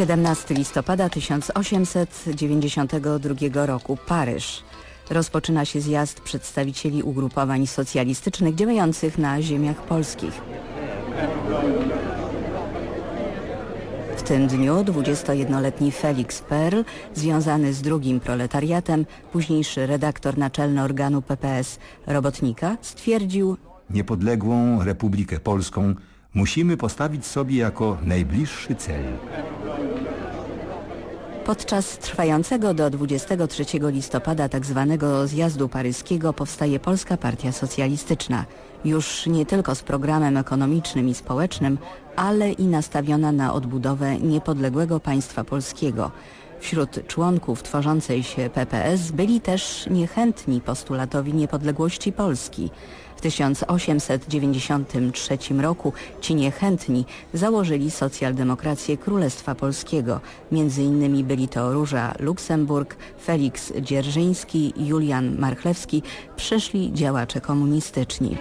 17 listopada 1892 roku Paryż. Rozpoczyna się zjazd przedstawicieli ugrupowań socjalistycznych działających na ziemiach polskich. W tym dniu 21-letni Felix Perl, związany z drugim proletariatem, późniejszy redaktor naczelny organu PPS Robotnika, stwierdził Niepodległą Republikę Polską musimy postawić sobie jako najbliższy cel. Podczas trwającego do 23 listopada tzw. Tak zjazdu paryskiego powstaje Polska Partia Socjalistyczna. Już nie tylko z programem ekonomicznym i społecznym, ale i nastawiona na odbudowę niepodległego państwa polskiego. Wśród członków tworzącej się PPS byli też niechętni postulatowi niepodległości Polski. W 1893 roku ci niechętni założyli socjaldemokrację Królestwa Polskiego. Między innymi byli to Róża Luksemburg, Felix Dzierżyński, Julian Marchlewski, przyszli działacze komunistyczni.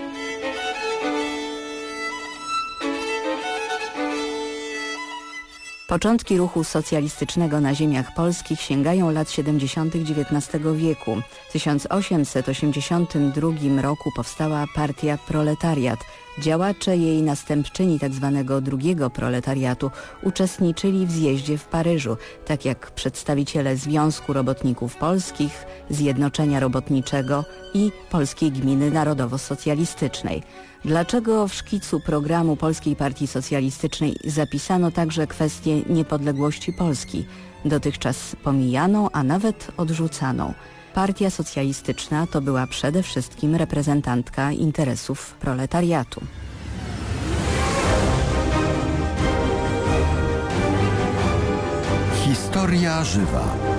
Początki ruchu socjalistycznego na ziemiach polskich sięgają lat 70. XIX wieku. W 1882 roku powstała partia Proletariat. Działacze jej następczyni tzw. Tak drugiego proletariatu uczestniczyli w zjeździe w Paryżu, tak jak przedstawiciele Związku Robotników Polskich, Zjednoczenia Robotniczego i Polskiej Gminy Narodowo-Socjalistycznej. Dlaczego w szkicu programu Polskiej Partii Socjalistycznej zapisano także kwestię niepodległości Polski, dotychczas pomijaną, a nawet odrzucaną? Partia Socjalistyczna to była przede wszystkim reprezentantka interesów proletariatu. Historia żywa.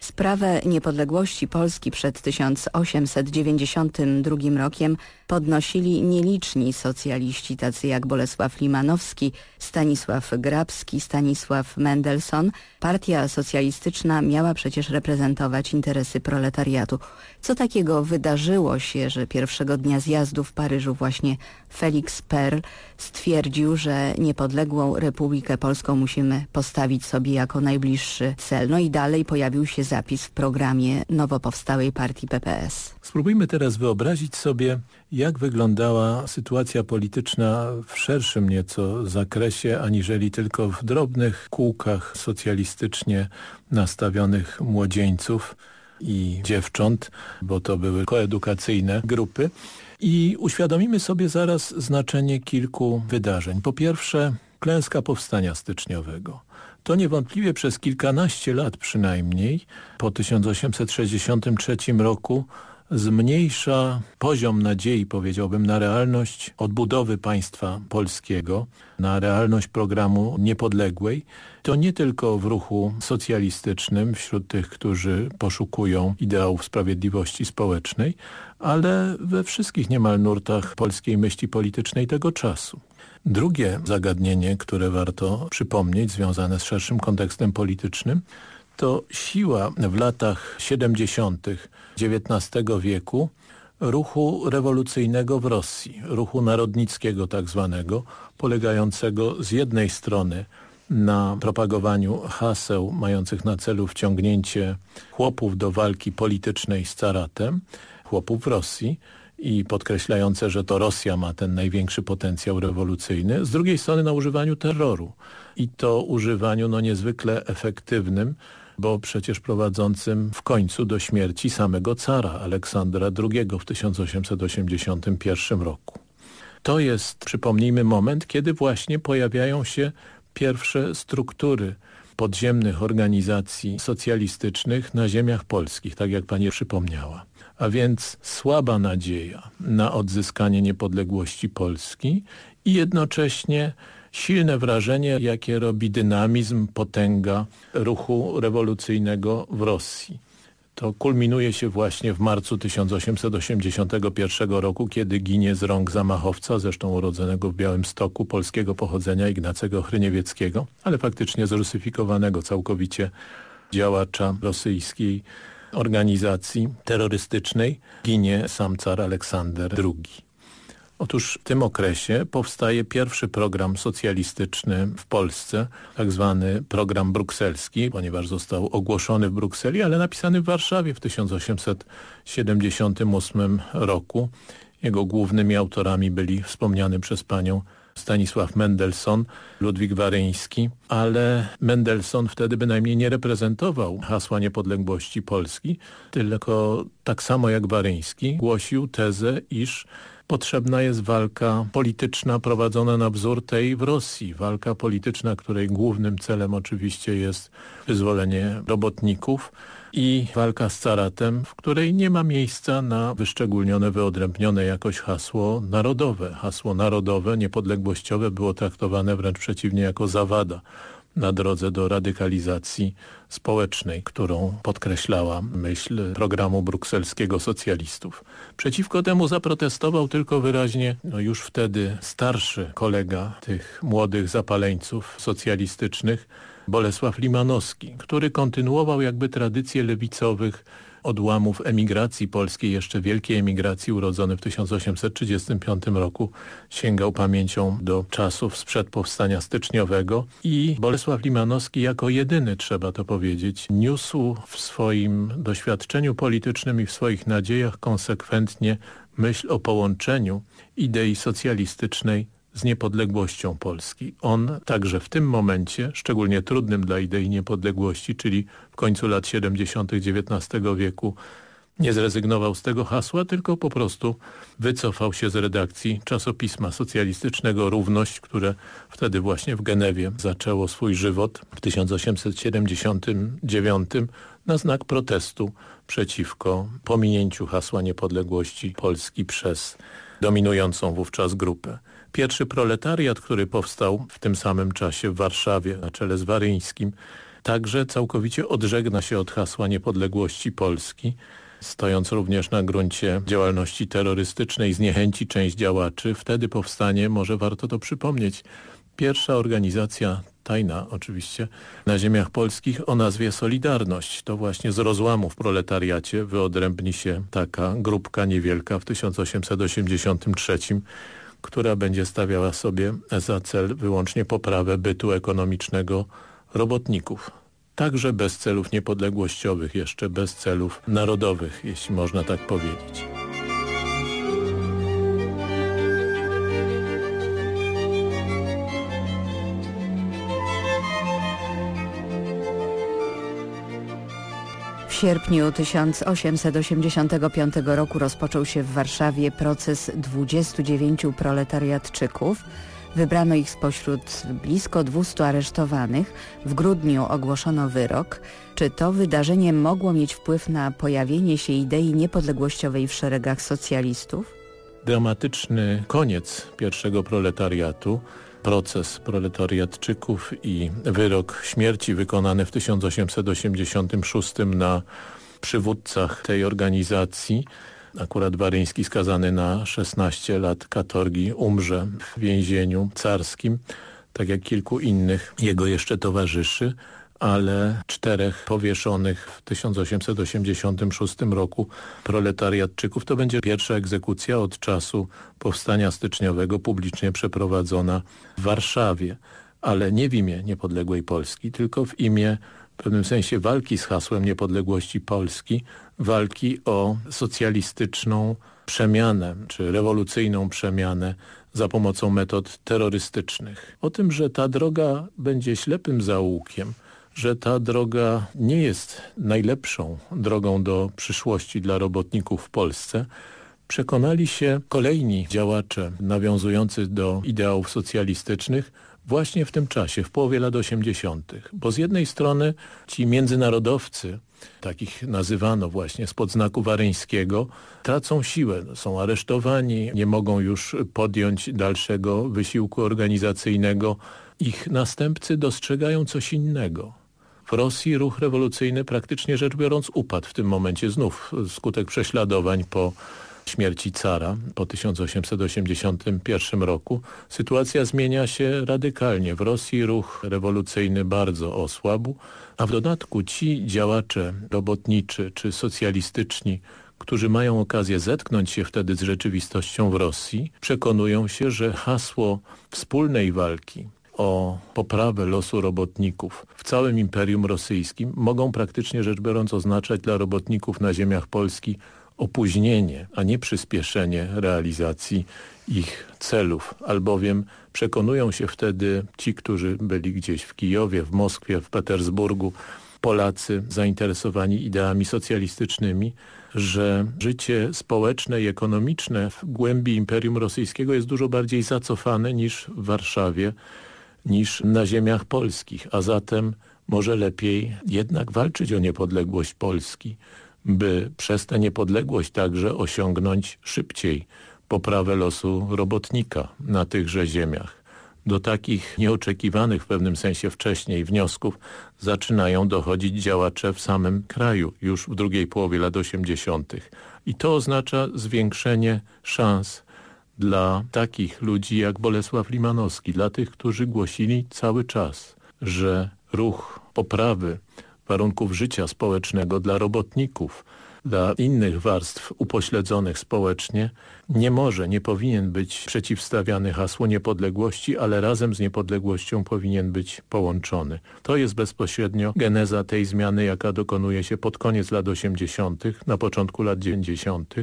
Sprawę niepodległości Polski przed 1892 rokiem podnosili nieliczni socjaliści tacy jak Bolesław Limanowski, Stanisław Grabski, Stanisław Mendelssohn. Partia socjalistyczna miała przecież reprezentować interesy proletariatu. Co takiego wydarzyło się, że pierwszego dnia zjazdu w Paryżu właśnie Felix Perl stwierdził, że niepodległą Republikę Polską musimy postawić sobie jako najbliższy cel. No i dalej pojawił się zapis w programie nowo powstałej partii PPS. Spróbujmy teraz wyobrazić sobie, jak wyglądała sytuacja polityczna w szerszym nieco zakresie, aniżeli tylko w drobnych kółkach socjalistycznie nastawionych młodzieńców i dziewcząt, bo to były koedukacyjne grupy. I uświadomimy sobie zaraz znaczenie kilku wydarzeń. Po pierwsze, klęska powstania styczniowego. To niewątpliwie przez kilkanaście lat przynajmniej, po 1863 roku, zmniejsza poziom nadziei, powiedziałbym, na realność odbudowy państwa polskiego, na realność programu niepodległej, to nie tylko w ruchu socjalistycznym, wśród tych, którzy poszukują ideałów sprawiedliwości społecznej, ale we wszystkich niemal nurtach polskiej myśli politycznej tego czasu. Drugie zagadnienie, które warto przypomnieć, związane z szerszym kontekstem politycznym, to siła w latach 70. XIX wieku ruchu rewolucyjnego w Rosji, ruchu narodnickiego tak zwanego, polegającego z jednej strony na propagowaniu haseł mających na celu wciągnięcie chłopów do walki politycznej z caratem, chłopów w Rosji i podkreślające, że to Rosja ma ten największy potencjał rewolucyjny, z drugiej strony na używaniu terroru i to używaniu no niezwykle efektywnym, bo przecież prowadzącym w końcu do śmierci samego cara Aleksandra II w 1881 roku. To jest, przypomnijmy, moment, kiedy właśnie pojawiają się pierwsze struktury podziemnych organizacji socjalistycznych na ziemiach polskich, tak jak pani przypomniała. A więc słaba nadzieja na odzyskanie niepodległości Polski i jednocześnie silne wrażenie, jakie robi dynamizm, potęga ruchu rewolucyjnego w Rosji. to kulminuje się właśnie w marcu 1881 roku, kiedy ginie z rąk zamachowca, zresztą urodzonego w Białymstoku, polskiego pochodzenia Ignacego Chryniewieckiego, ale faktycznie zrusyfikowanego całkowicie działacza rosyjskiej organizacji terrorystycznej, ginie sam car Aleksander II. Otóż w tym okresie powstaje pierwszy program socjalistyczny w Polsce, tak zwany program brukselski, ponieważ został ogłoszony w Brukseli, ale napisany w Warszawie w 1878 roku. Jego głównymi autorami byli wspomniany przez panią Stanisław Mendelssohn, Ludwik Waryński, ale Mendelssohn wtedy bynajmniej nie reprezentował hasła niepodległości Polski, tylko tak samo jak Waryński głosił tezę, iż potrzebna jest walka polityczna prowadzona na wzór tej w Rosji. Walka polityczna, której głównym celem oczywiście jest wyzwolenie robotników i walka z caratem, w której nie ma miejsca na wyszczególnione, wyodrębnione jakoś hasło narodowe. Hasło narodowe, niepodległościowe było traktowane wręcz przeciwnie jako zawada na drodze do radykalizacji społecznej, którą podkreślała myśl programu brukselskiego socjalistów. Przeciwko temu zaprotestował tylko wyraźnie no już wtedy starszy kolega tych młodych zapaleńców socjalistycznych, Bolesław Limanowski, który kontynuował jakby tradycje lewicowych odłamów emigracji polskiej, jeszcze wielkiej emigracji, urodzony w 1835 roku, sięgał pamięcią do czasów sprzed powstania styczniowego. I Bolesław Limanowski jako jedyny, trzeba to powiedzieć, niósł w swoim doświadczeniu politycznym i w swoich nadziejach konsekwentnie myśl o połączeniu idei socjalistycznej z niepodległością Polski. On także w tym momencie, szczególnie trudnym dla idei niepodległości, czyli w końcu lat 70. XIX wieku, nie zrezygnował z tego hasła, tylko po prostu wycofał się z redakcji czasopisma socjalistycznego Równość, które wtedy właśnie w Genewie zaczęło swój żywot w 1879 na znak protestu przeciwko pominięciu hasła niepodległości Polski przez dominującą wówczas grupę. Pierwszy proletariat, który powstał w tym samym czasie w Warszawie na czele z Waryńskim, także całkowicie odżegna się od hasła niepodległości Polski, stojąc również na gruncie działalności terrorystycznej, zniechęci część działaczy. Wtedy powstanie, może warto to przypomnieć, pierwsza organizacja tajna oczywiście, na ziemiach polskich o nazwie Solidarność. To właśnie z rozłamu w proletariacie wyodrębni się taka grupka niewielka w 1883 która będzie stawiała sobie za cel wyłącznie poprawę bytu ekonomicznego robotników. Także bez celów niepodległościowych, jeszcze bez celów narodowych, jeśli można tak powiedzieć. Sierpniu 1885 roku rozpoczął się w Warszawie proces 29 proletariatczyków. Wybrano ich spośród blisko 200 aresztowanych. W grudniu ogłoszono wyrok. Czy to wydarzenie mogło mieć wpływ na pojawienie się idei niepodległościowej w szeregach socjalistów? Dramatyczny koniec pierwszego proletariatu proces proletariatczyków i wyrok śmierci wykonany w 1886 na przywódcach tej organizacji. Akurat Waryński skazany na 16 lat katorgi umrze w więzieniu carskim, tak jak kilku innych jego jeszcze towarzyszy ale czterech powieszonych w 1886 roku proletariatczyków to będzie pierwsza egzekucja od czasu powstania styczniowego publicznie przeprowadzona w Warszawie, ale nie w imię niepodległej Polski, tylko w imię w pewnym sensie walki z hasłem niepodległości Polski, walki o socjalistyczną przemianę, czy rewolucyjną przemianę za pomocą metod terrorystycznych. O tym, że ta droga będzie ślepym zaułkiem, że ta droga nie jest najlepszą drogą do przyszłości dla robotników w Polsce, przekonali się kolejni działacze nawiązujący do ideałów socjalistycznych właśnie w tym czasie, w połowie lat 80. Bo z jednej strony ci międzynarodowcy, takich nazywano właśnie spod znaku waryńskiego, tracą siłę, są aresztowani, nie mogą już podjąć dalszego wysiłku organizacyjnego. Ich następcy dostrzegają coś innego W Rosji ruch rewolucyjny praktycznie rzecz biorąc upadł w tym momencie znów skutek prześladowań po śmierci cara po 1881 roku. Sytuacja zmienia się radykalnie. W Rosji ruch rewolucyjny bardzo osłabł, a w dodatku ci działacze robotniczy czy socjalistyczni, którzy mają okazję zetknąć się wtedy z rzeczywistością w Rosji, przekonują się, że hasło wspólnej walki o poprawę losu robotników. W całym Imperium Rosyjskim mogą praktycznie rzecz biorąc oznaczać dla robotników na ziemiach Polski opóźnienie, a nie przyspieszenie realizacji ich celów, albowiem przekonują się wtedy ci, którzy byli gdzieś w Kijowie, w Moskwie, w Petersburgu, Polacy zainteresowani ideami socjalistycznymi, że życie społeczne i ekonomiczne w głębi Imperium Rosyjskiego jest dużo bardziej zacofane niż w Warszawie, niż na ziemiach polskich, a zatem może lepiej jednak walczyć o niepodległość Polski, by przez tę niepodległość także osiągnąć szybciej poprawę losu robotnika na tychże ziemiach. Do takich nieoczekiwanych w pewnym sensie wcześniej wniosków zaczynają dochodzić działacze w samym kraju już w drugiej połowie lat 80. I to oznacza zwiększenie szans dla takich ludzi jak Bolesław Limanowski, dla tych, którzy głosili cały czas, że ruch poprawy warunków życia społecznego dla robotników, dla innych warstw upośledzonych społecznie nie może, nie powinien być przeciwstawiany hasłu niepodległości, ale razem z niepodległością powinien być połączony. To jest bezpośrednio geneza tej zmiany, jaka dokonuje się pod koniec lat 80., na początku lat 90.,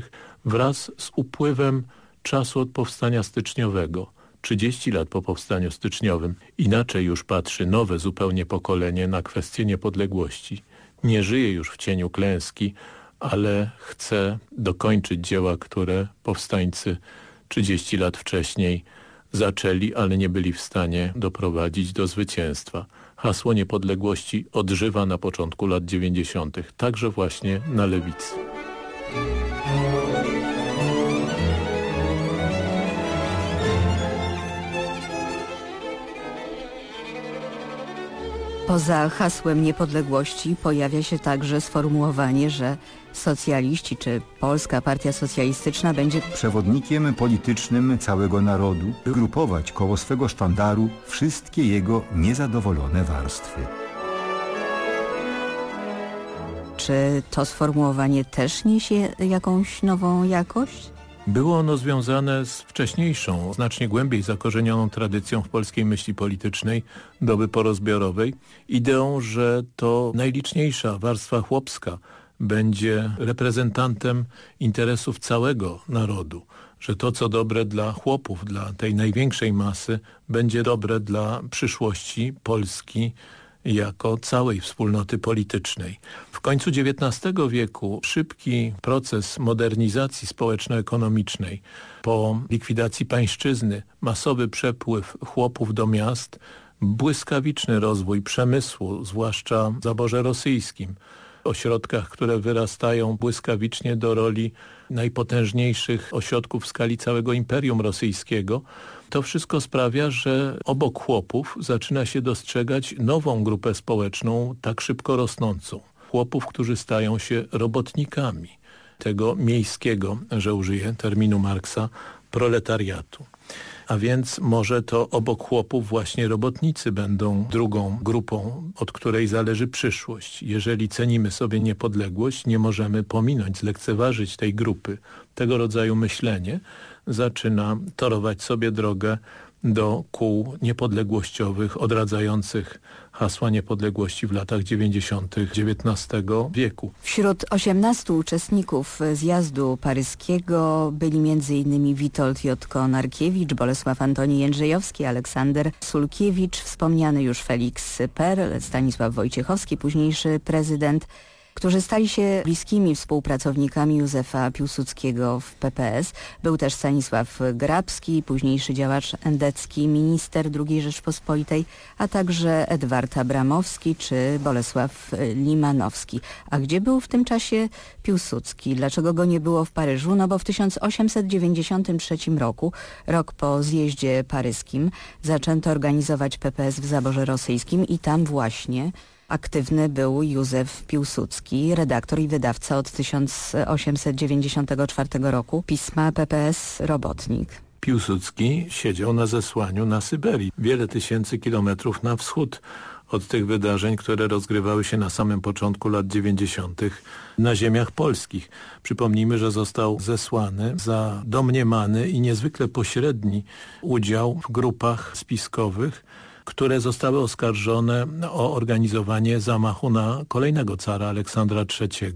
wraz z upływem czasu od powstania styczniowego. 30 lat po powstaniu styczniowym inaczej już patrzy nowe zupełnie pokolenie na kwestię niepodległości. Nie żyje już w cieniu klęski, ale chce dokończyć dzieła, które powstańcy 30 lat wcześniej zaczęli, ale nie byli w stanie doprowadzić do zwycięstwa. Hasło niepodległości odżywa na początku lat 90., także właśnie na lewicy. Poza hasłem niepodległości pojawia się także sformułowanie, że socjaliści czy Polska Partia Socjalistyczna będzie przewodnikiem politycznym całego narodu, by grupować koło swego sztandaru wszystkie jego niezadowolone warstwy. Czy to sformułowanie też niesie jakąś nową jakość? Było ono związane z wcześniejszą, znacznie głębiej zakorzenioną tradycją w polskiej myśli politycznej doby porozbiorowej, ideą, że to najliczniejsza warstwa chłopska będzie reprezentantem interesów całego narodu, że to, co dobre dla chłopów, dla tej największej masy, będzie dobre dla przyszłości Polski, jako całej wspólnoty politycznej. W końcu XIX wieku szybki proces modernizacji społeczno-ekonomicznej po likwidacji pańszczyzny, masowy przepływ chłopów do miast, błyskawiczny rozwój przemysłu, zwłaszcza w zaborze rosyjskim, ośrodkach, które wyrastają błyskawicznie do roli najpotężniejszych ośrodków w skali całego Imperium Rosyjskiego, to wszystko sprawia, że obok chłopów zaczyna się dostrzegać nową grupę społeczną, tak szybko rosnącą. Chłopów, którzy stają się robotnikami tego miejskiego, że użyję terminu Marksa, proletariatu. A więc może to obok chłopów właśnie robotnicy będą drugą grupą, od której zależy przyszłość. Jeżeli cenimy sobie niepodległość, nie możemy pominąć, zlekceważyć tej grupy. Tego rodzaju myślenie zaczyna torować sobie drogę do kół niepodległościowych odradzających hasła niepodległości w latach 90. XIX wieku. Wśród 18 uczestników zjazdu paryskiego byli m.in. Witold J. Konarkiewicz, Bolesław Antoni Jędrzejowski, Aleksander Sulkiewicz, wspomniany już Felix Perl, Stanisław Wojciechowski, późniejszy prezydent którzy stali się bliskimi współpracownikami Józefa Piłsudskiego w PPS. Był też Stanisław Grabski, późniejszy działacz endecki, minister II Rzeczpospolitej, a także Edward Abramowski czy Bolesław Limanowski. A gdzie był w tym czasie Piłsudski? Dlaczego go nie było w Paryżu? No bo w 1893 roku, rok po zjeździe paryskim, zaczęto organizować PPS w zaborze rosyjskim i tam właśnie Aktywny był Józef Piłsudski, redaktor i wydawca od 1894 roku pisma PPS Robotnik. Piłsudski siedział na zesłaniu na Syberii, wiele tysięcy kilometrów na wschód od tych wydarzeń, które rozgrywały się na samym początku lat 90. na ziemiach polskich. Przypomnijmy, że został zesłany za domniemany i niezwykle pośredni udział w grupach spiskowych, które zostały oskarżone o organizowanie zamachu na kolejnego cara Aleksandra III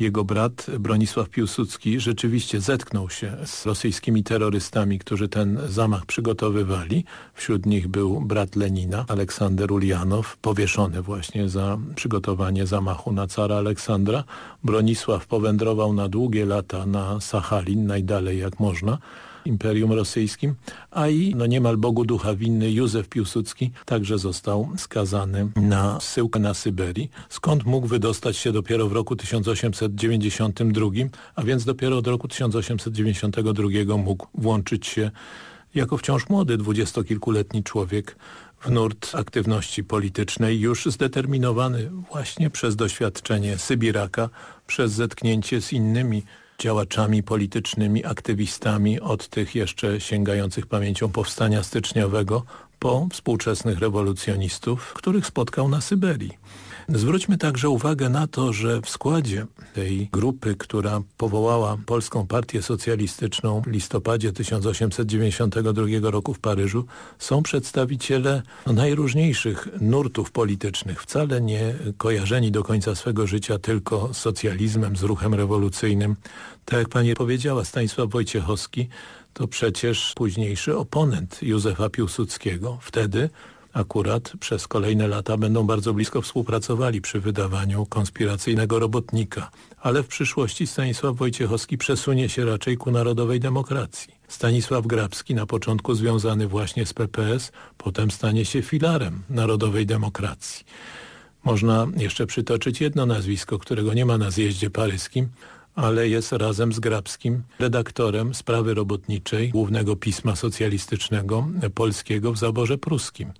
jego brat Bronisław Piłsudski rzeczywiście zetknął się z rosyjskimi terrorystami, którzy ten zamach przygotowywali. Wśród nich był brat Lenina, Aleksander Ulianow, powieszony właśnie za przygotowanie zamachu na cara Aleksandra. Bronisław powędrował na długie lata na Sachalin, najdalej jak można, Imperium Rosyjskim, a i no niemal Bogu ducha winny Józef Piłsudski także został skazany na syłkę na Syberii, skąd mógł wydostać się dopiero w roku 1892, a więc dopiero od roku 1892 mógł włączyć się jako wciąż młody, dwudziestokilkuletni człowiek w nurt aktywności politycznej, już zdeterminowany właśnie przez doświadczenie Sybiraka, przez zetknięcie z innymi działaczami politycznymi, aktywistami od tych jeszcze sięgających pamięcią powstania styczniowego po współczesnych rewolucjonistów, których spotkał na Syberii. Zwróćmy także uwagę na to, że w składzie tej grupy, która powołała Polską Partię Socjalistyczną w listopadzie 1892 roku w Paryżu są przedstawiciele najróżniejszych nurtów politycznych, wcale nie kojarzeni do końca swego życia tylko z socjalizmem, z ruchem rewolucyjnym. Tak jak pani powiedziała, Stanisław Wojciechowski to przecież późniejszy oponent Józefa Piłsudskiego. Wtedy akurat przez kolejne lata będą bardzo blisko współpracowali przy wydawaniu konspiracyjnego robotnika. Ale w przyszłości Stanisław Wojciechowski przesunie się raczej ku narodowej demokracji. Stanisław Grabski, na początku związany właśnie z PPS, potem stanie się filarem narodowej demokracji. Można jeszcze przytoczyć jedno nazwisko, którego nie ma na zjeździe paryskim, ale jest razem z Grabskim redaktorem sprawy robotniczej głównego pisma socjalistycznego polskiego w zaborze pruskim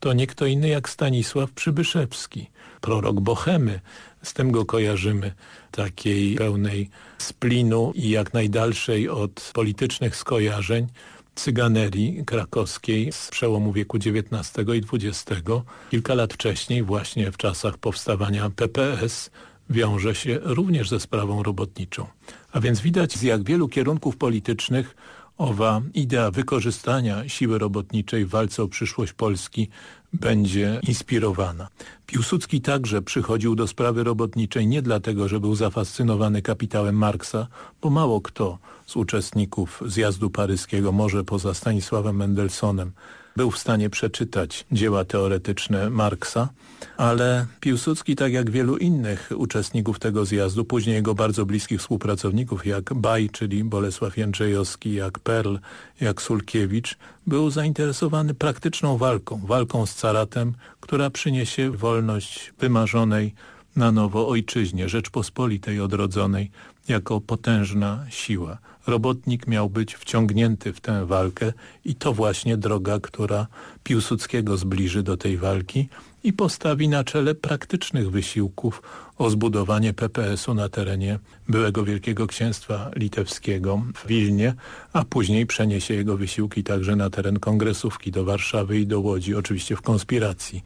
to nie kto inny jak Stanisław Przybyszewski, prorok Bohemy. Z tym go kojarzymy, takiej pełnej splinu i jak najdalszej od politycznych skojarzeń cyganerii krakowskiej z przełomu wieku XIX i XX. Kilka lat wcześniej, właśnie w czasach powstawania PPS, wiąże się również ze sprawą robotniczą. A więc widać z jak wielu kierunków politycznych owa idea wykorzystania siły robotniczej w walce o przyszłość Polski będzie inspirowana. Piłsudski także przychodził do sprawy robotniczej nie dlatego, że był zafascynowany kapitałem Marksa, bo mało kto z uczestników zjazdu paryskiego, może poza Stanisławem Mendelsonem, był w stanie przeczytać dzieła teoretyczne Marksa, ale Piłsudski, tak jak wielu innych uczestników tego zjazdu, później jego bardzo bliskich współpracowników, jak Baj, czyli Bolesław Jędrzejowski, jak Perl, jak Sulkiewicz, był zainteresowany praktyczną walką, walką z caratem, która przyniesie wolność wymarzonej na nowo ojczyźnie, Rzeczpospolitej odrodzonej, jako potężna siła. Robotnik miał być wciągnięty w tę walkę i to właśnie droga, która Piłsudskiego zbliży do tej walki i postawi na czele praktycznych wysiłków o zbudowanie PPS-u na terenie byłego Wielkiego Księstwa Litewskiego w Wilnie, a później przeniesie jego wysiłki także na teren Kongresówki do Warszawy i do Łodzi, oczywiście w konspiracji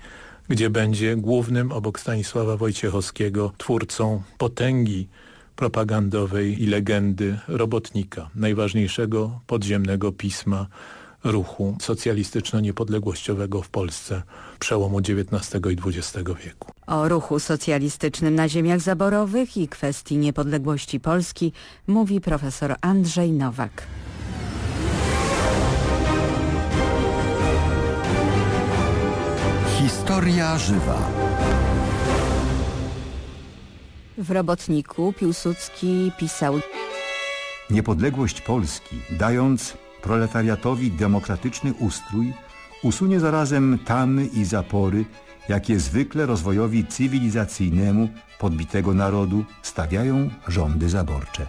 gdzie będzie głównym obok Stanisława Wojciechowskiego twórcą potęgi propagandowej i legendy robotnika, najważniejszego podziemnego pisma ruchu socjalistyczno-niepodległościowego w Polsce przełomu XIX i XX wieku. O ruchu socjalistycznym na ziemiach zaborowych i kwestii niepodległości Polski mówi profesor Andrzej Nowak. Historia żywa. W Robotniku Piłsudski pisał Niepodległość Polski, dając proletariatowi demokratyczny ustrój, usunie zarazem tamy i zapory, jakie zwykle rozwojowi cywilizacyjnemu podbitego narodu stawiają rządy zaborcze.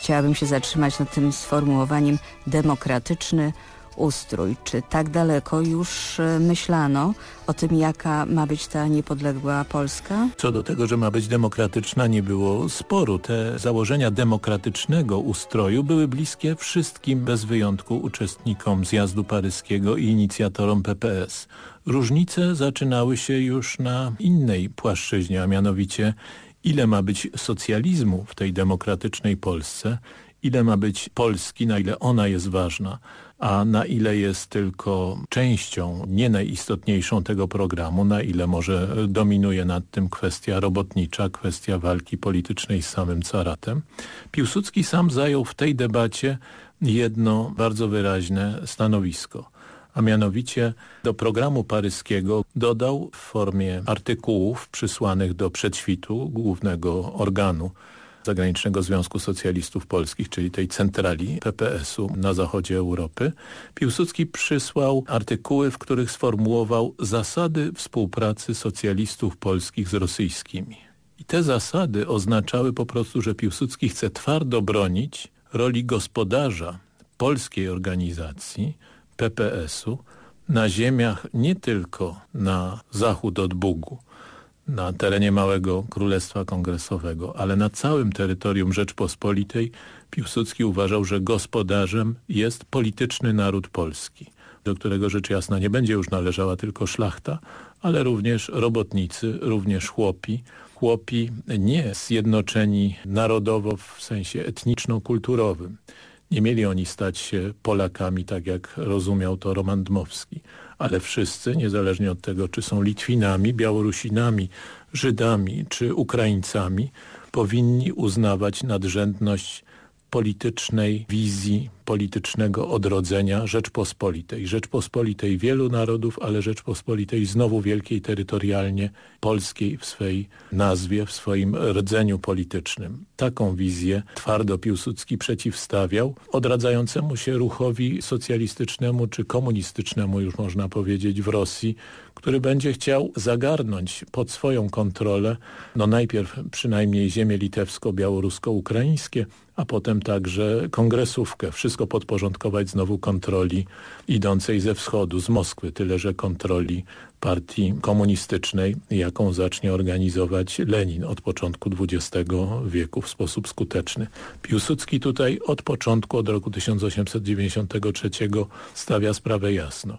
Chciałabym się zatrzymać nad tym sformułowaniem demokratyczny ustrój. Czy tak daleko już e, myślano o tym, jaka ma być ta niepodległa Polska? Co do tego, że ma być demokratyczna, nie było sporu. Te założenia demokratycznego ustroju były bliskie wszystkim bez wyjątku uczestnikom zjazdu paryskiego i inicjatorom PPS. Różnice zaczynały się już na innej płaszczyźnie, a mianowicie ile ma być socjalizmu w tej demokratycznej Polsce, ile ma być Polski, na ile ona jest ważna, a na ile jest tylko częścią, nie najistotniejszą tego programu, na ile może dominuje nad tym kwestia robotnicza, kwestia walki politycznej z samym caratem. Piłsudski sam zajął w tej debacie jedno bardzo wyraźne stanowisko a mianowicie do programu paryskiego dodał w formie artykułów przysłanych do przedświtu głównego organu Zagranicznego Związku Socjalistów Polskich, czyli tej centrali PPS-u na zachodzie Europy, Piłsudski przysłał artykuły, w których sformułował zasady współpracy socjalistów polskich z rosyjskimi. I te zasady oznaczały po prostu, że Piłsudski chce twardo bronić roli gospodarza polskiej organizacji, PPS-u, na ziemiach nie tylko na zachód od Bugu, na terenie Małego Królestwa Kongresowego, ale na całym terytorium Rzeczpospolitej Piłsudski uważał, że gospodarzem jest polityczny naród polski, do którego rzecz jasna nie będzie już należała tylko szlachta, ale również robotnicy, również chłopi, chłopi nie zjednoczeni narodowo w sensie etniczno-kulturowym. Nie mieli oni stać się Polakami, tak jak rozumiał to Roman Dmowski, ale wszyscy, niezależnie od tego, czy są Litwinami, Białorusinami, Żydami czy Ukraińcami, powinni uznawać nadrzędność politycznej wizji, politycznego odrodzenia Rzeczpospolitej. Rzeczpospolitej wielu narodów, ale Rzeczpospolitej znowu wielkiej terytorialnie, polskiej w swej nazwie, w swoim rdzeniu politycznym. Taką wizję twardo Piłsudski przeciwstawiał odradzającemu się ruchowi socjalistycznemu czy komunistycznemu, już można powiedzieć, w Rosji, który będzie chciał zagarnąć pod swoją kontrolę, no najpierw przynajmniej ziemię litewsko-białorusko-ukraińskie, a potem także kongresówkę. Wszystko podporządkować znowu kontroli idącej ze wschodu, z Moskwy, tyle że kontroli partii komunistycznej, jaką zacznie organizować Lenin od początku XX wieku w sposób skuteczny. Piłsudski tutaj od początku, od roku 1893 stawia sprawę jasno.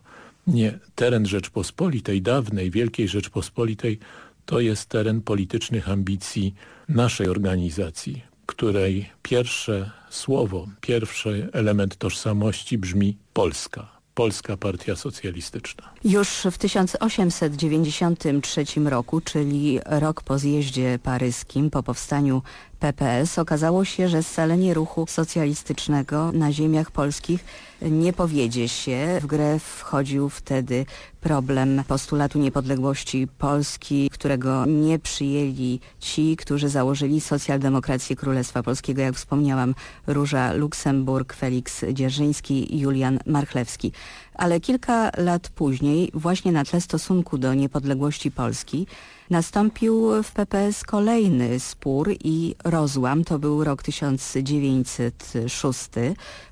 Nie, teren Rzeczpospolitej, dawnej, Wielkiej Rzeczpospolitej, to jest teren politycznych ambicji naszej organizacji, której pierwsze słowo, pierwszy element tożsamości brzmi Polska. Polska Partia Socjalistyczna. Już w 1893 roku, czyli rok po zjeździe paryskim, po powstaniu PPS, okazało się, że scalenie ruchu socjalistycznego na ziemiach polskich nie powiedzie się. W grę wchodził wtedy problem postulatu niepodległości Polski, którego nie przyjęli ci, którzy założyli socjaldemokrację Królestwa Polskiego, jak wspomniałam, Róża Luksemburg, Felix Dzierżyński Julian Marchlewski. Ale kilka lat później, właśnie na tle stosunku do niepodległości Polski, Nastąpił w PPS kolejny spór i rozłam, to był rok 1906.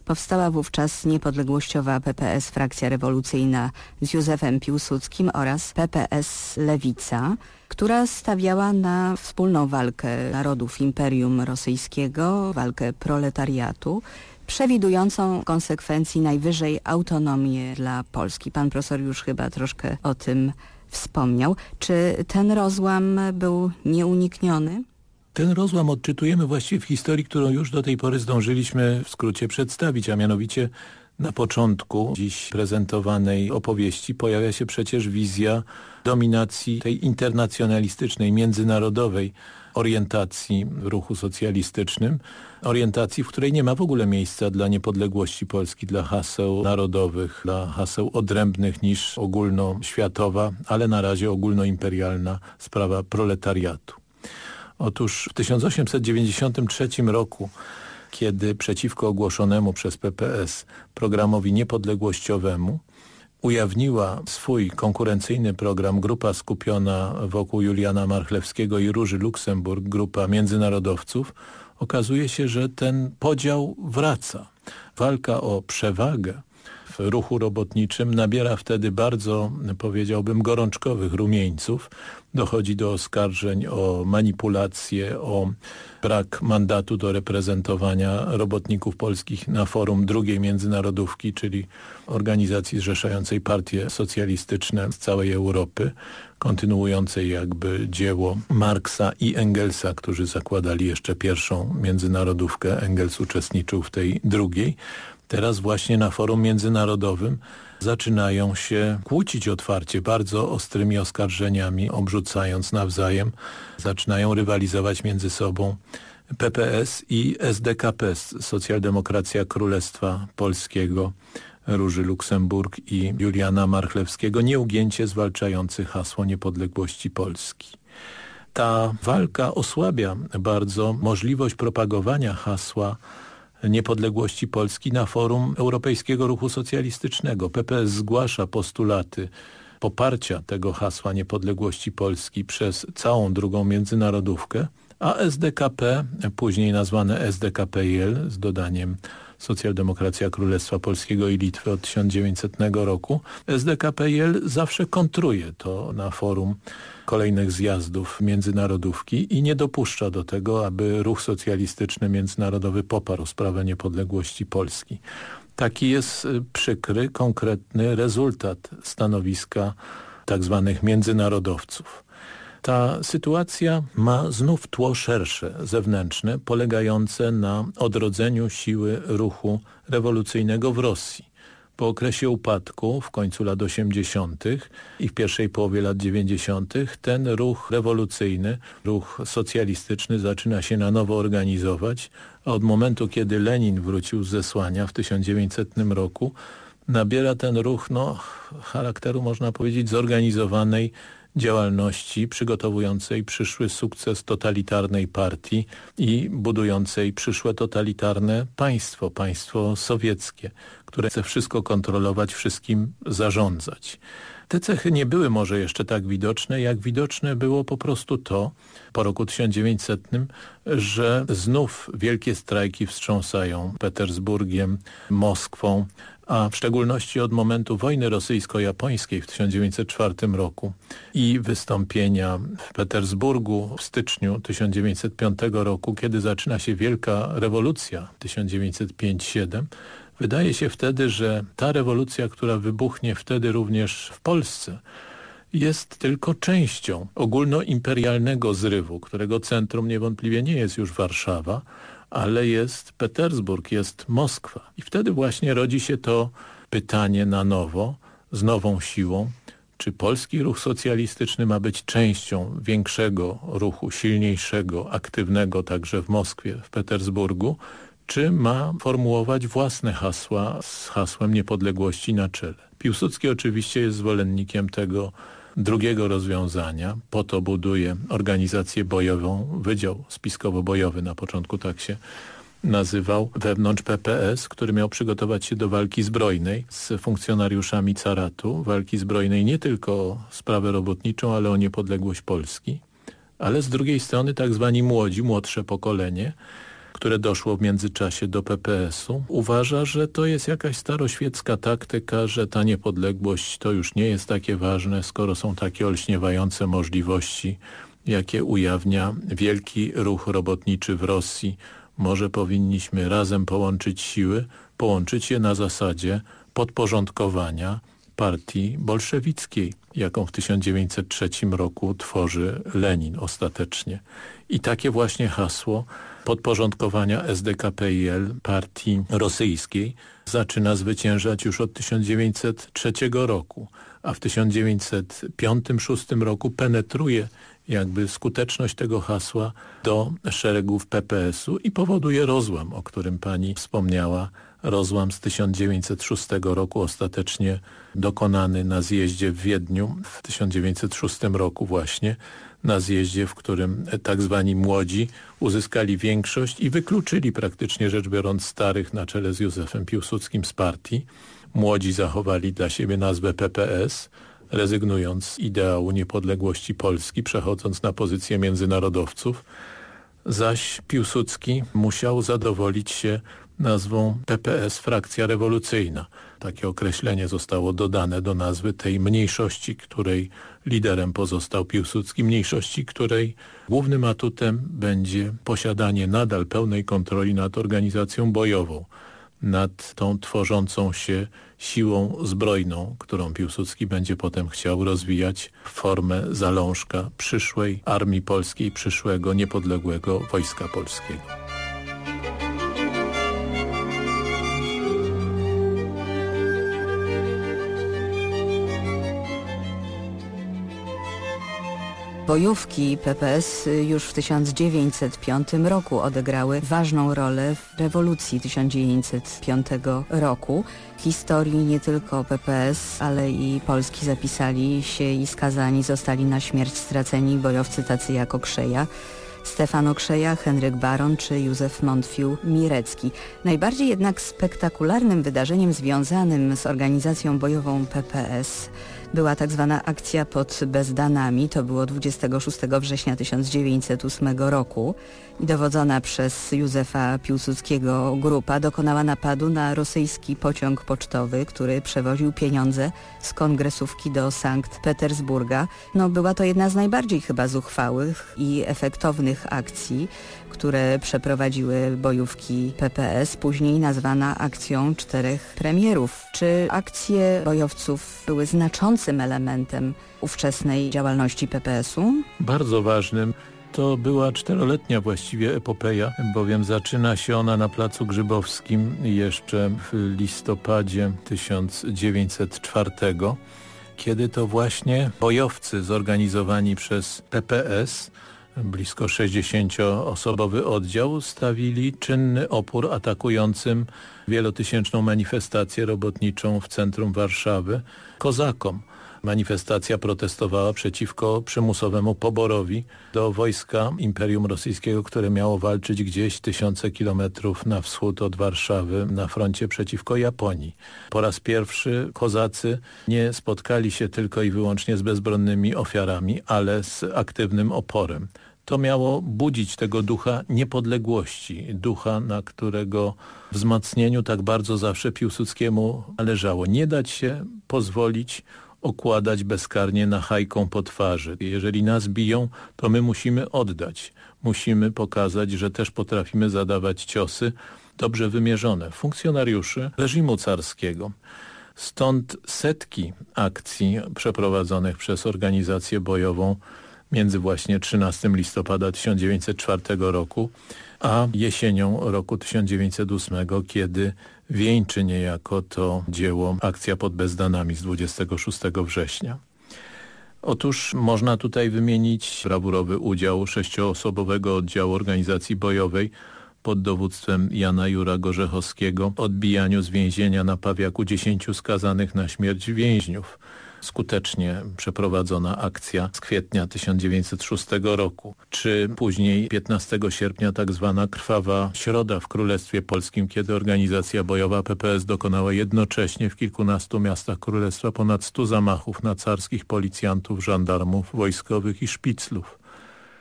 Powstała wówczas niepodległościowa PPS Frakcja Rewolucyjna z Józefem Piłsudskim oraz PPS Lewica, która stawiała na wspólną walkę narodów Imperium Rosyjskiego, walkę proletariatu, przewidującą konsekwencji najwyżej autonomię dla Polski. Pan profesor już chyba troszkę o tym wspomniał. Czy ten rozłam był nieunikniony? Ten rozłam odczytujemy właściwie w historii, którą już do tej pory zdążyliśmy w skrócie przedstawić, a mianowicie na początku dziś prezentowanej opowieści pojawia się przecież wizja dominacji tej internacjonalistycznej, międzynarodowej orientacji w ruchu socjalistycznym, orientacji, w której nie ma w ogóle miejsca dla niepodległości Polski, dla haseł narodowych, dla haseł odrębnych niż ogólnoświatowa, ale na razie ogólnoimperialna sprawa proletariatu. Otóż w 1893 roku kiedy przeciwko ogłoszonemu przez PPS programowi niepodległościowemu ujawniła swój konkurencyjny program grupa skupiona wokół Juliana Marchlewskiego i Róży Luksemburg, grupa międzynarodowców, okazuje się, że ten podział wraca. Walka o przewagę w ruchu robotniczym nabiera wtedy bardzo, powiedziałbym, gorączkowych rumieńców. Dochodzi do oskarżeń o manipulację, o brak mandatu do reprezentowania robotników polskich na forum drugiej międzynarodówki, czyli organizacji zrzeszającej partie socjalistyczne z całej Europy, kontynuującej jakby dzieło Marksa i Engelsa, którzy zakładali jeszcze pierwszą międzynarodówkę. Engels uczestniczył w tej drugiej. Teraz właśnie na forum międzynarodowym zaczynają się kłócić otwarcie, bardzo ostrymi oskarżeniami, obrzucając nawzajem. Zaczynają rywalizować między sobą PPS i SDKP, Socjaldemokracja Królestwa Polskiego, Róży Luksemburg i Juliana Marchlewskiego, nieugięcie zwalczający hasło niepodległości Polski. Ta walka osłabia bardzo możliwość propagowania hasła niepodległości Polski na forum Europejskiego Ruchu Socjalistycznego. PPS zgłasza postulaty poparcia tego hasła niepodległości Polski przez całą drugą międzynarodówkę, a SDKP, później nazwane SDKPL z dodaniem Socjaldemokracja Królestwa Polskiego i Litwy od 1900 roku, SDKPL zawsze kontruje to na forum kolejnych zjazdów międzynarodówki i nie dopuszcza do tego, aby ruch socjalistyczny międzynarodowy poparł sprawę niepodległości Polski. Taki jest y, przykry, konkretny rezultat stanowiska tzw. Tak międzynarodowców. Ta sytuacja ma znów tło szersze, zewnętrzne, polegające na odrodzeniu siły ruchu rewolucyjnego w Rosji. Po okresie upadku w końcu lat 80. i w pierwszej połowie lat 90. ten ruch rewolucyjny, ruch socjalistyczny zaczyna się na nowo organizować, a od momentu, kiedy Lenin wrócił z zesłania w 1900 roku, nabiera ten ruch no, charakteru, można powiedzieć, zorganizowanej działalności przygotowującej przyszły sukces totalitarnej partii i budującej przyszłe totalitarne państwo, państwo sowieckie, które chce wszystko kontrolować, wszystkim zarządzać. Te cechy nie były może jeszcze tak widoczne, jak widoczne było po prostu to po roku 1900, że znów wielkie strajki wstrząsają Petersburgiem, Moskwą, a w szczególności od momentu wojny rosyjsko-japońskiej w 1904 roku i wystąpienia w Petersburgu w styczniu 1905 roku, kiedy zaczyna się wielka rewolucja 1905-7, Wydaje się wtedy, że ta rewolucja, która wybuchnie wtedy również w Polsce, jest tylko częścią ogólnoimperialnego zrywu, którego centrum niewątpliwie nie jest już Warszawa, ale jest Petersburg, jest Moskwa. I wtedy właśnie rodzi się to pytanie na nowo, z nową siłą, czy polski ruch socjalistyczny ma być częścią większego ruchu, silniejszego, aktywnego także w Moskwie, w Petersburgu, czy ma formułować własne hasła z hasłem niepodległości na czele. Piłsudski oczywiście jest zwolennikiem tego drugiego rozwiązania. Po to buduje organizację bojową, Wydział Spiskowo-Bojowy na początku tak się nazywał, wewnątrz PPS, który miał przygotować się do walki zbrojnej z funkcjonariuszami caratu, walki zbrojnej nie tylko o sprawę robotniczą, ale o niepodległość Polski. Ale z drugiej strony tak zwani młodzi, młodsze pokolenie, które doszło w międzyczasie do PPS-u, uważa, że to jest jakaś staroświecka taktyka, że ta niepodległość to już nie jest takie ważne, skoro są takie olśniewające możliwości, jakie ujawnia wielki ruch robotniczy w Rosji. Może powinniśmy razem połączyć siły, połączyć je na zasadzie podporządkowania partii bolszewickiej, jaką w 1903 roku tworzy Lenin ostatecznie. I takie właśnie hasło podporządkowania SDKPIL partii rosyjskiej zaczyna zwyciężać już od 1903 roku, a w 1905-1906 roku penetruje jakby skuteczność tego hasła do szeregów PPS-u i powoduje rozłam, o którym pani wspomniała, rozłam z 1906 roku ostatecznie dokonany na zjeździe w Wiedniu w 1906 roku właśnie na zjeździe, w którym tak zwani młodzi uzyskali większość i wykluczyli praktycznie rzecz biorąc starych na czele z Józefem Piłsudskim z partii. Młodzi zachowali dla siebie nazwę PPS, rezygnując z ideału niepodległości Polski, przechodząc na pozycję międzynarodowców, zaś Piłsudski musiał zadowolić się nazwą PPS Frakcja Rewolucyjna. Takie określenie zostało dodane do nazwy tej mniejszości, której liderem pozostał Piłsudski, mniejszości, której głównym atutem będzie posiadanie nadal pełnej kontroli nad organizacją bojową, nad tą tworzącą się siłą zbrojną, którą Piłsudski będzie potem chciał rozwijać w formę zalążka przyszłej Armii Polskiej, przyszłego niepodległego Wojska Polskiego. Bojówki PPS już w 1905 roku odegrały ważną rolę w rewolucji 1905 roku. Historii nie tylko PPS, ale i Polski zapisali się i skazani zostali na śmierć straceni bojowcy tacy jak Okrzeja. Stefan Okrzeja, Henryk Baron czy Józef Montfił Mirecki. Najbardziej jednak spektakularnym wydarzeniem związanym z organizacją bojową PPS była tak zwana akcja pod Bezdanami. To było 26 września 1908 roku dowodzona przez Józefa Piłsudskiego grupa dokonała napadu na rosyjski pociąg pocztowy, który przewoził pieniądze z kongresówki do Sankt Petersburga. No, była to jedna z najbardziej chyba zuchwałych i efektownych akcji, które przeprowadziły bojówki PPS, później nazwana akcją czterech premierów. Czy akcje bojowców były znaczącym elementem ówczesnej działalności PPS-u? Bardzo ważnym. To była czteroletnia właściwie epopeja, bowiem zaczyna się ona na Placu Grzybowskim jeszcze w listopadzie 1904 kiedy to właśnie bojowcy zorganizowani przez PPS blisko 60-osobowy oddział stawili czynny opór atakującym wielotysięczną manifestację robotniczą w centrum Warszawy kozakom. Manifestacja protestowała przeciwko przymusowemu poborowi do wojska Imperium Rosyjskiego, które miało walczyć gdzieś tysiące kilometrów na wschód od Warszawy na froncie przeciwko Japonii. Po raz pierwszy kozacy nie spotkali się tylko i wyłącznie z bezbronnymi ofiarami, ale z aktywnym oporem to miało budzić tego ducha niepodległości, ducha, na którego wzmacnieniu tak bardzo zawsze Piłsudskiemu należało. Nie dać się pozwolić okładać bezkarnie na hajką po twarzy. Jeżeli nas biją, to my musimy oddać. Musimy pokazać, że też potrafimy zadawać ciosy dobrze wymierzone funkcjonariuszy reżimu carskiego. Stąd setki akcji przeprowadzonych przez organizację bojową między właśnie 13 listopada 1904 roku a jesienią roku 1908, kiedy wieńczy niejako to dzieło Akcja pod Bezdanami z 26 września. Otóż można tutaj wymienić brawurowy udział sześcioosobowego oddziału organizacji bojowej pod dowództwem Jana Jura Gorzechowskiego odbijaniu z więzienia na Pawiaku dziesięciu skazanych na śmierć więźniów skutecznie przeprowadzona akcja z kwietnia 1906 roku, czy później 15 sierpnia tak zwana krwawa środa w Królestwie Polskim, kiedy organizacja bojowa PPS dokonała jednocześnie w kilkunastu miastach Królestwa ponad 100 zamachów na carskich policjantów, żandarmów, wojskowych i szpiclów?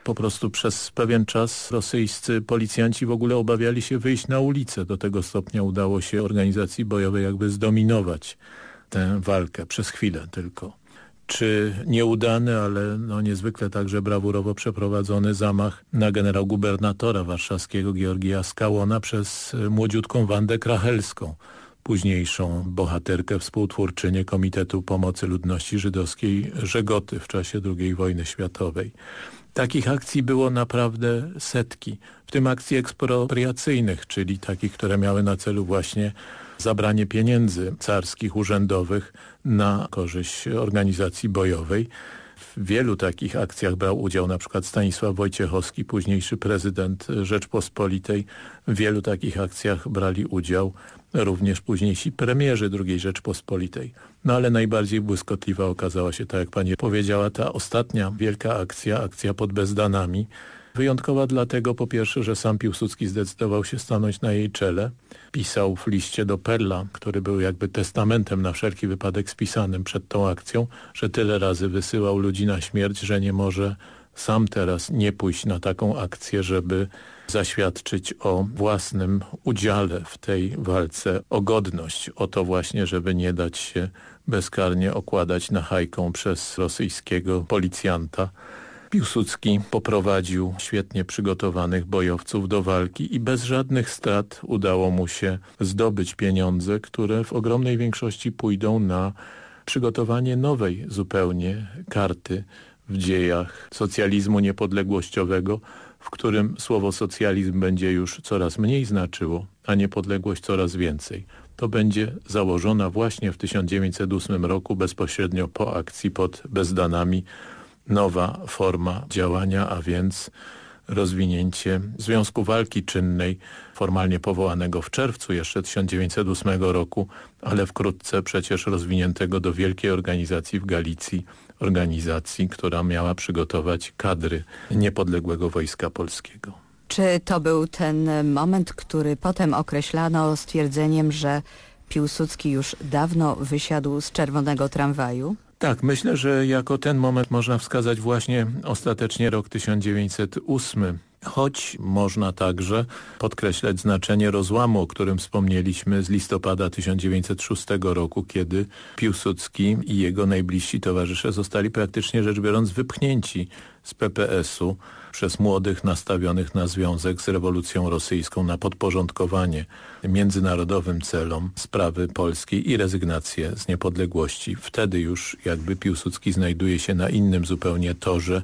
Po prostu przez pewien czas rosyjscy policjanci w ogóle obawiali się wyjść na ulicę. Do tego stopnia udało się organizacji bojowej jakby zdominować tę walkę przez chwilę tylko. Czy nieudany, ale no niezwykle także brawurowo przeprowadzony zamach na generał-gubernatora warszawskiego Georgija Skałona przez młodziutką Wandę Krachelską, późniejszą bohaterkę współtwórczynię Komitetu Pomocy Ludności Żydowskiej Żegoty w czasie II wojny światowej. Takich akcji było naprawdę setki, w tym akcji ekspropriacyjnych, czyli takich, które miały na celu właśnie zabranie pieniędzy carskich, urzędowych na korzyść organizacji bojowej. W wielu takich akcjach brał udział na przykład Stanisław Wojciechowski, późniejszy prezydent Rzeczpospolitej. W wielu takich akcjach brali udział również późniejsi premierzy II Rzeczpospolitej. No ale najbardziej błyskotliwa okazała się, tak jak pani powiedziała, ta ostatnia wielka akcja, akcja pod Bezdanami, Wyjątkowa dlatego po pierwsze, że sam Piłsudski zdecydował się stanąć na jej czele. Pisał w liście do Perla, który był jakby testamentem na wszelki wypadek spisanym przed tą akcją, że tyle razy wysyłał ludzi na śmierć, że nie może sam teraz nie pójść na taką akcję, żeby zaświadczyć o własnym udziale w tej walce o godność, o to właśnie, żeby nie dać się bezkarnie okładać na hajką przez rosyjskiego policjanta. Piłsudski poprowadził świetnie przygotowanych bojowców do walki i bez żadnych strat udało mu się zdobyć pieniądze, które w ogromnej większości pójdą na przygotowanie nowej zupełnie karty w dziejach socjalizmu niepodległościowego, w którym słowo socjalizm będzie już coraz mniej znaczyło, a niepodległość coraz więcej. To będzie założona właśnie w 1908 roku bezpośrednio po akcji pod Bezdanami nowa forma działania, a więc rozwinięcie Związku Walki Czynnej, formalnie powołanego w czerwcu jeszcze 1908 roku, ale wkrótce przecież rozwiniętego do wielkiej organizacji w Galicji, organizacji, która miała przygotować kadry niepodległego Wojska Polskiego. Czy to był ten moment, który potem określano stwierdzeniem, że Piłsudski już dawno wysiadł z czerwonego tramwaju? Tak, myślę, że jako ten moment można wskazać właśnie ostatecznie rok 1908, choć można także podkreślać znaczenie rozłamu, o którym wspomnieliśmy z listopada 1906 roku, kiedy Piłsudski i jego najbliżsi towarzysze zostali praktycznie rzecz biorąc wypchnięci z PPS-u przez młodych nastawionych na związek z rewolucją rosyjską, na podporządkowanie międzynarodowym celom sprawy polskiej i rezygnację z niepodległości. Wtedy już jakby Piłsudski znajduje się na innym zupełnie torze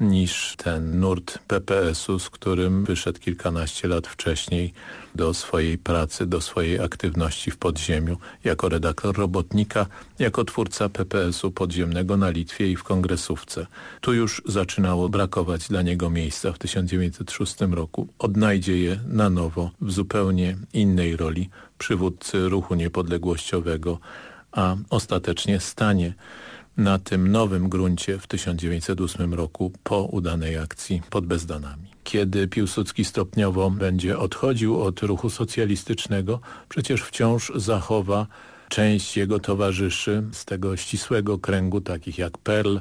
niż ten nurt PPS-u, z którym wyszedł kilkanaście lat wcześniej do swojej pracy, do swojej aktywności w podziemiu jako redaktor robotnika, jako twórca PPS-u podziemnego na Litwie i w kongresówce. Tu już zaczynało brakować dla niego miejsca w 1906 roku. Odnajdzie je na nowo w zupełnie innej roli przywódcy ruchu niepodległościowego, a ostatecznie stanie na tym nowym gruncie w 1908 roku po udanej akcji pod Bezdanami. Kiedy Piłsudski stopniowo będzie odchodził od ruchu socjalistycznego, przecież wciąż zachowa część jego towarzyszy z tego ścisłego kręgu, takich jak Perl,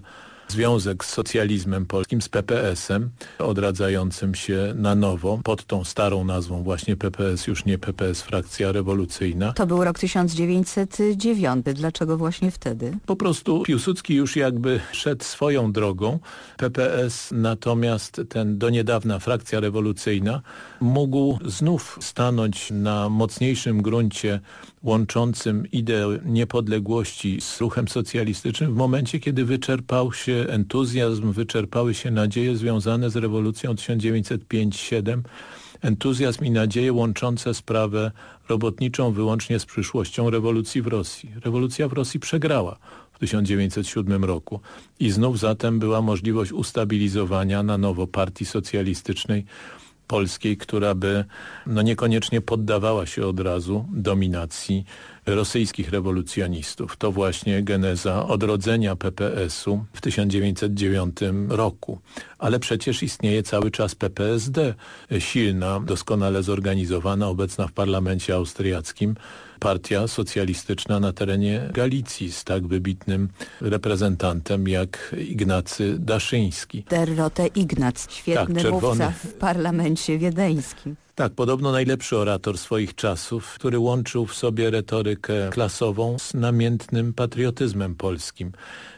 związek z socjalizmem polskim, z PPS-em, odradzającym się na nowo pod tą starą nazwą właśnie PPS, już nie PPS frakcja rewolucyjna. To był rok 1909. Dlaczego właśnie wtedy? Po prostu Piłsudski już jakby szedł swoją drogą. PPS natomiast ten do niedawna frakcja rewolucyjna mógł znów stanąć na mocniejszym gruncie łączącym ideę niepodległości z ruchem socjalistycznym w momencie, kiedy wyczerpał się entuzjazm, wyczerpały się nadzieje związane z rewolucją 1905-7, entuzjazm i nadzieje łączące sprawę robotniczą wyłącznie z przyszłością rewolucji w Rosji. Rewolucja w Rosji przegrała w 1907 roku i znów zatem była możliwość ustabilizowania na nowo partii socjalistycznej polskiej, która by no niekoniecznie poddawała się od razu dominacji rosyjskich rewolucjonistów. To właśnie geneza odrodzenia PPS-u w 1909 roku. Ale przecież istnieje cały czas PPSD, silna, doskonale zorganizowana, obecna w parlamencie austriackim, partia socjalistyczna na terenie Galicji z tak wybitnym reprezentantem jak Ignacy Daszyński. Derrote Ignac, świetny tak, mówca w parlamencie wiedeńskim. Tak, podobno najlepszy orator swoich czasów, który łączył w sobie retorykę klasową z namiętnym patriotyzmem polskim.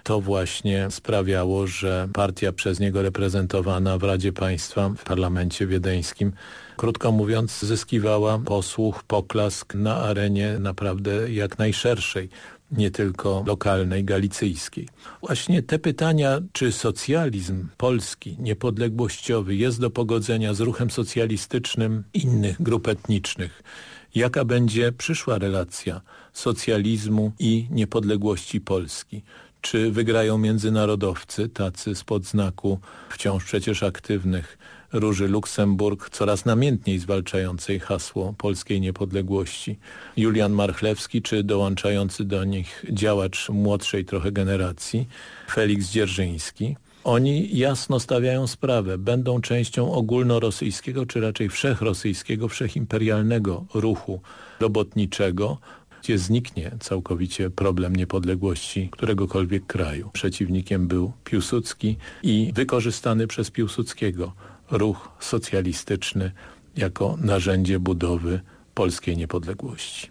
To właśnie sprawiało, że partia przez niego reprezentowana w Radzie Państwa, w parlamencie wiedeńskim, krótko mówiąc zyskiwała posłuch, poklask na arenie naprawdę jak najszerszej nie tylko lokalnej, galicyjskiej. Właśnie te pytania, czy socjalizm polski, niepodległościowy jest do pogodzenia z ruchem socjalistycznym innych grup etnicznych, jaka będzie przyszła relacja socjalizmu i niepodległości Polski. Czy wygrają międzynarodowcy, tacy spod znaku wciąż przecież aktywnych Róży Luksemburg, coraz namiętniej zwalczającej hasło polskiej niepodległości, Julian Marchlewski, czy dołączający do nich działacz młodszej trochę generacji, Felix Dzierżyński. Oni jasno stawiają sprawę, będą częścią ogólnorosyjskiego, czy raczej wszechrosyjskiego, wszechimperialnego ruchu robotniczego, gdzie zniknie całkowicie problem niepodległości któregokolwiek kraju. Przeciwnikiem był Piłsudski i wykorzystany przez Piłsudskiego ruch socjalistyczny jako narzędzie budowy polskiej niepodległości.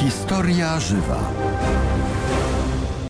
Historia żywa.